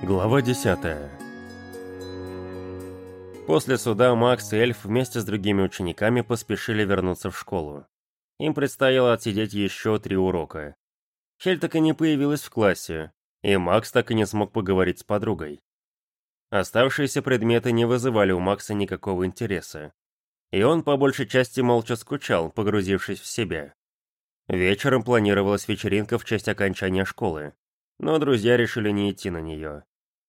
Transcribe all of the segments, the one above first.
Глава 10 После суда Макс и Эльф вместе с другими учениками поспешили вернуться в школу. Им предстояло отсидеть еще три урока. Хель так и не появилась в классе, и Макс так и не смог поговорить с подругой. Оставшиеся предметы не вызывали у Макса никакого интереса. И он по большей части молча скучал, погрузившись в себя. Вечером планировалась вечеринка в честь окончания школы, но друзья решили не идти на нее.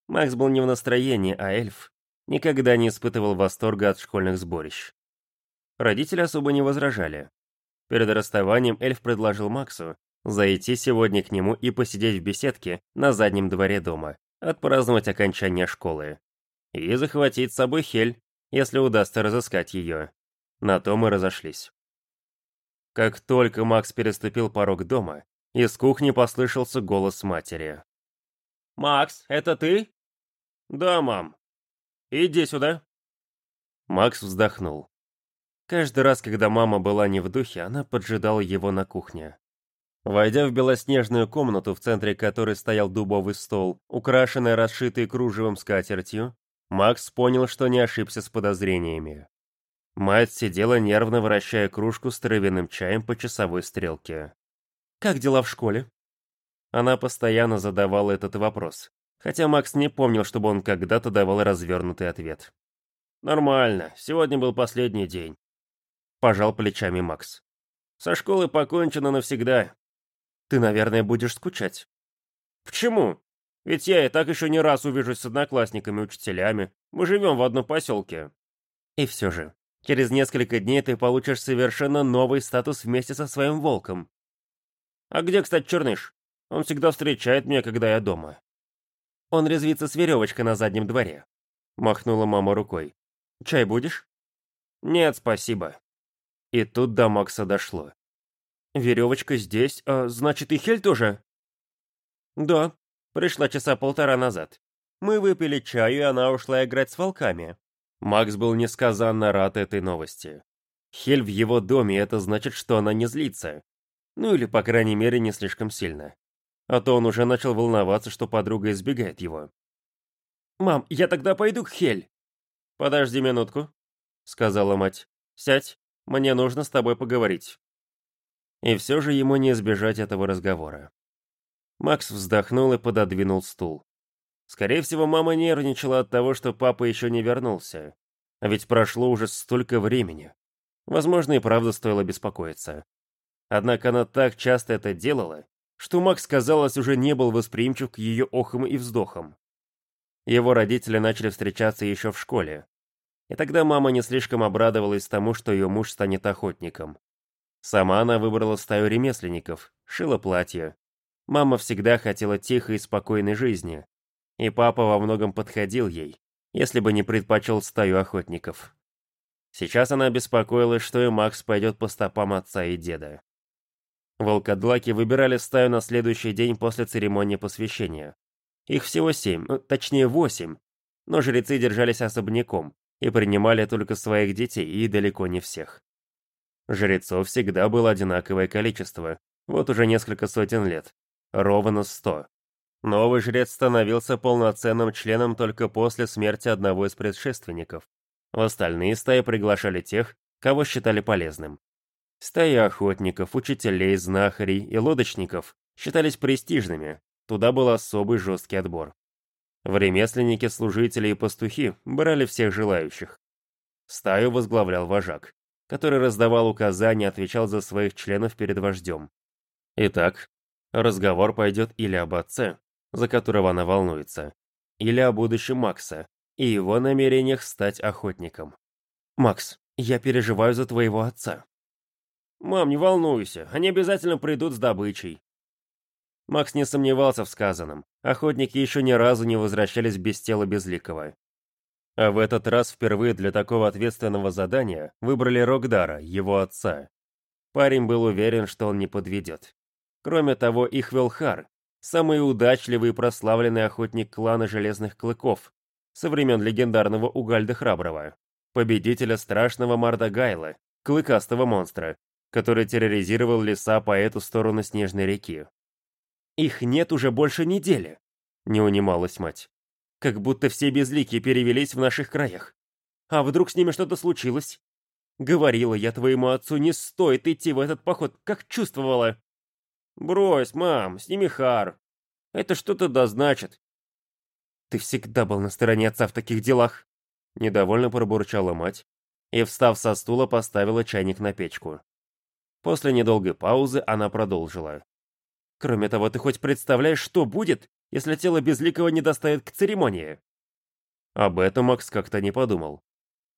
Макс был не в настроении, а эльф никогда не испытывал восторга от школьных сборищ. Родители особо не возражали. Перед расставанием эльф предложил Максу зайти сегодня к нему и посидеть в беседке на заднем дворе дома, отпраздновать окончание школы. И захватить с собой Хель, если удастся разыскать ее. На то мы разошлись. Как только Макс переступил порог дома, из кухни послышался голос матери. «Макс, это ты?» «Да, мам. Иди сюда». Макс вздохнул. Каждый раз, когда мама была не в духе, она поджидала его на кухне. Войдя в белоснежную комнату, в центре которой стоял дубовый стол, украшенный расшитой кружевом скатертью, Макс понял, что не ошибся с подозрениями. Мать сидела нервно вращая кружку с травяным чаем по часовой стрелке. «Как дела в школе?» Она постоянно задавала этот вопрос, хотя Макс не помнил, чтобы он когда-то давал развернутый ответ. «Нормально, сегодня был последний день», — пожал плечами Макс. «Со школы покончено навсегда». «Ты, наверное, будешь скучать». «Почему? Ведь я и так еще не раз увижусь с одноклассниками учителями. Мы живем в одном поселке». «И все же, Через несколько дней ты получишь совершенно новый статус вместе со своим волком. А где, кстати, Черныш? Он всегда встречает меня, когда я дома. Он резвится с веревочкой на заднем дворе. Махнула мама рукой. Чай будешь? Нет, спасибо. И тут до Макса дошло. Веревочка здесь, а значит и Хель тоже? Да, пришла часа полтора назад. Мы выпили чаю, и она ушла играть с волками. Макс был несказанно рад этой новости. Хель в его доме, это значит, что она не злится. Ну или, по крайней мере, не слишком сильно. А то он уже начал волноваться, что подруга избегает его. «Мам, я тогда пойду к Хель». «Подожди минутку», — сказала мать. «Сядь, мне нужно с тобой поговорить». И все же ему не избежать этого разговора. Макс вздохнул и пододвинул стул. Скорее всего, мама нервничала от того, что папа еще не вернулся. А ведь прошло уже столько времени. Возможно, и правда стоило беспокоиться. Однако она так часто это делала, что Макс, казалось, уже не был восприимчив к ее охам и вздохам. Его родители начали встречаться еще в школе. И тогда мама не слишком обрадовалась тому, что ее муж станет охотником. Сама она выбрала стаю ремесленников, шила платье. Мама всегда хотела тихой и спокойной жизни, и папа во многом подходил ей, если бы не предпочел стаю охотников. Сейчас она беспокоилась, что и Макс пойдет по стопам отца и деда. Волкодлаки выбирали стаю на следующий день после церемонии посвящения. Их всего семь, ну, точнее восемь, но жрецы держались особняком и принимали только своих детей и далеко не всех. Жрецов всегда было одинаковое количество, вот уже несколько сотен лет, ровно сто. Новый жрец становился полноценным членом только после смерти одного из предшественников. В остальные стаи приглашали тех, кого считали полезным. Стаи охотников, учителей, знахарей и лодочников считались престижными, туда был особый жесткий отбор. В ремесленники, служители и пастухи брали всех желающих. Стаю возглавлял вожак, который раздавал указания и отвечал за своих членов перед вождем. Итак, разговор пойдет или об отце, за которого она волнуется, или о будущем Макса и его намерениях стать охотником. «Макс, я переживаю за твоего отца». «Мам, не волнуйся, они обязательно придут с добычей». Макс не сомневался в сказанном. Охотники еще ни разу не возвращались без тела Безликого. А в этот раз впервые для такого ответственного задания выбрали Рогдара, его отца. Парень был уверен, что он не подведет. Кроме того, их вел Хар, самый удачливый и прославленный охотник клана Железных Клыков со времен легендарного Угальда Храброго, победителя страшного Мардагайла, клыкастого монстра, который терроризировал леса по эту сторону Снежной реки. «Их нет уже больше недели», — не унималась мать. Как будто все безликие перевелись в наших краях. А вдруг с ними что-то случилось? Говорила я твоему отцу, не стоит идти в этот поход, как чувствовала. Брось, мам, сними хар. Это что-то да значит. Ты всегда был на стороне отца в таких делах. Недовольно пробурчала мать и, встав со стула, поставила чайник на печку. После недолгой паузы она продолжила. «Кроме того, ты хоть представляешь, что будет, если тело Безликого не доставят к церемонии?» Об этом Макс как-то не подумал.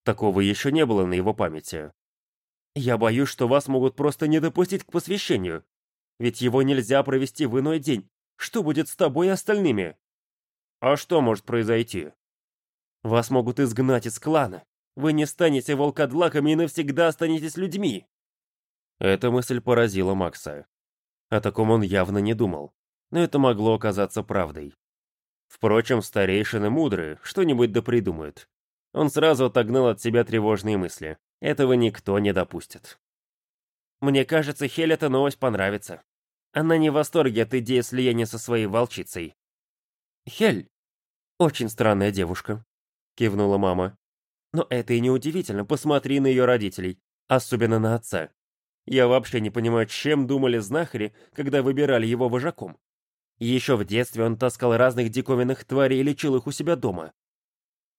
Такого еще не было на его памяти. «Я боюсь, что вас могут просто не допустить к посвящению. Ведь его нельзя провести в иной день. Что будет с тобой и остальными?» «А что может произойти?» «Вас могут изгнать из клана. Вы не станете волкодлаками и навсегда останетесь людьми». Эта мысль поразила Макса. О таком он явно не думал, но это могло оказаться правдой. Впрочем, старейшины мудрые, что-нибудь да придумают. Он сразу отогнал от себя тревожные мысли. Этого никто не допустит. Мне кажется, Хель эта новость понравится. Она не в восторге от идеи слияния со своей волчицей. Хель — очень странная девушка, кивнула мама. Но это и не удивительно, посмотри на ее родителей, особенно на отца. Я вообще не понимаю, чем думали знахари, когда выбирали его вожаком. Еще в детстве он таскал разных диковинных тварей и лечил их у себя дома.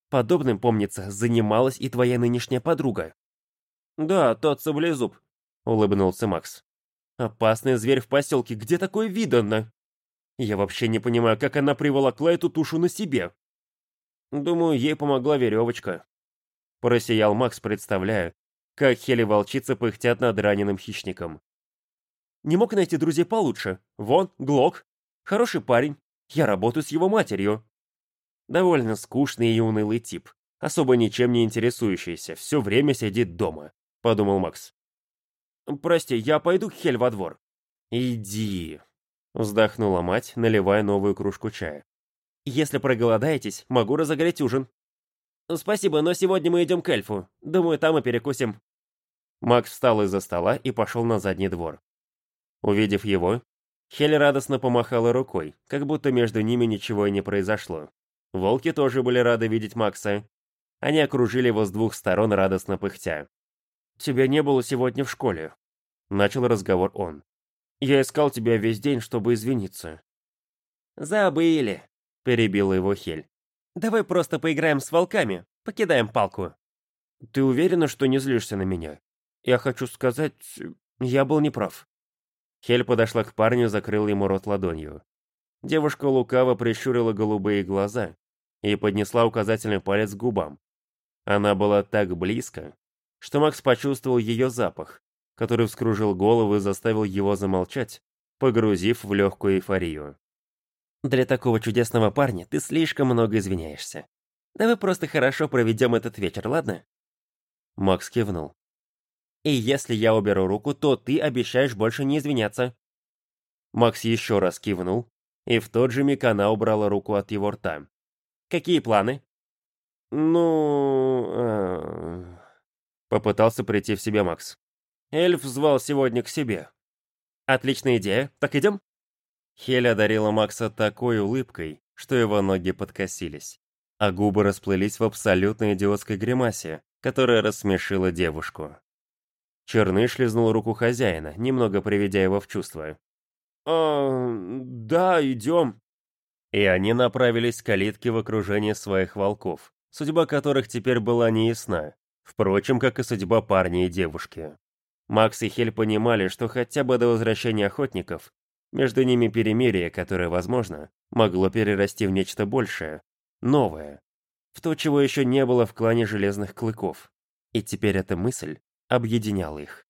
Подобным, помнится, занималась и твоя нынешняя подруга. «Да, тот саблезуб», — улыбнулся Макс. «Опасный зверь в поселке, где такое видано?» «Я вообще не понимаю, как она приволокла эту тушу на себе». «Думаю, ей помогла веревочка», — просиял Макс, представляя, как Хели-волчицы пыхтят над раненым хищником. «Не мог найти друзей получше. Вон, Глок. Хороший парень. Я работаю с его матерью». Довольно скучный и унылый тип, особо ничем не интересующийся, все время сидит дома, подумал Макс. «Прости, я пойду к Хель во двор». «Иди», — вздохнула мать, наливая новую кружку чая. «Если проголодаетесь, могу разогреть ужин». «Спасибо, но сегодня мы идем к эльфу. Думаю, там и перекусим». Макс встал из-за стола и пошел на задний двор. Увидев его, Хель радостно помахала рукой, как будто между ними ничего и не произошло. Волки тоже были рады видеть Макса. Они окружили его с двух сторон, радостно пыхтя. «Тебя не было сегодня в школе», — начал разговор он. «Я искал тебя весь день, чтобы извиниться». «Забыли», — перебила его Хель. Давай просто поиграем с волками, покидаем палку. Ты уверена, что не злишься на меня? Я хочу сказать, я был неправ. Хель подошла к парню, закрыла ему рот ладонью. Девушка лукаво прищурила голубые глаза и поднесла указательный палец к губам. Она была так близко, что Макс почувствовал ее запах, который вскружил голову и заставил его замолчать, погрузив в легкую эйфорию. Для такого чудесного парня ты слишком много извиняешься. Давай просто хорошо проведем этот вечер, ладно?» Макс кивнул. «И если я уберу руку, то ты обещаешь больше не извиняться». Макс еще раз кивнул, и в тот же миг она убрала руку от его рта. «Какие планы?» «Ну...» э, Попытался прийти в себя Макс. Эльф звал сегодня к себе. «Отличная идея. Так идем?» Хель одарила Макса такой улыбкой, что его ноги подкосились, а губы расплылись в абсолютно идиотской гримасе, которая рассмешила девушку. Черныш лизнул руку хозяина, немного приведя его в чувство. «А, да, идем». И они направились к калитке в окружении своих волков, судьба которых теперь была неясна, впрочем, как и судьба парня и девушки. Макс и Хель понимали, что хотя бы до возвращения охотников между ними перемирие, которое, возможно, могло перерасти в нечто большее, новое, в то, чего еще не было в клане Железных Клыков. И теперь эта мысль объединяла их.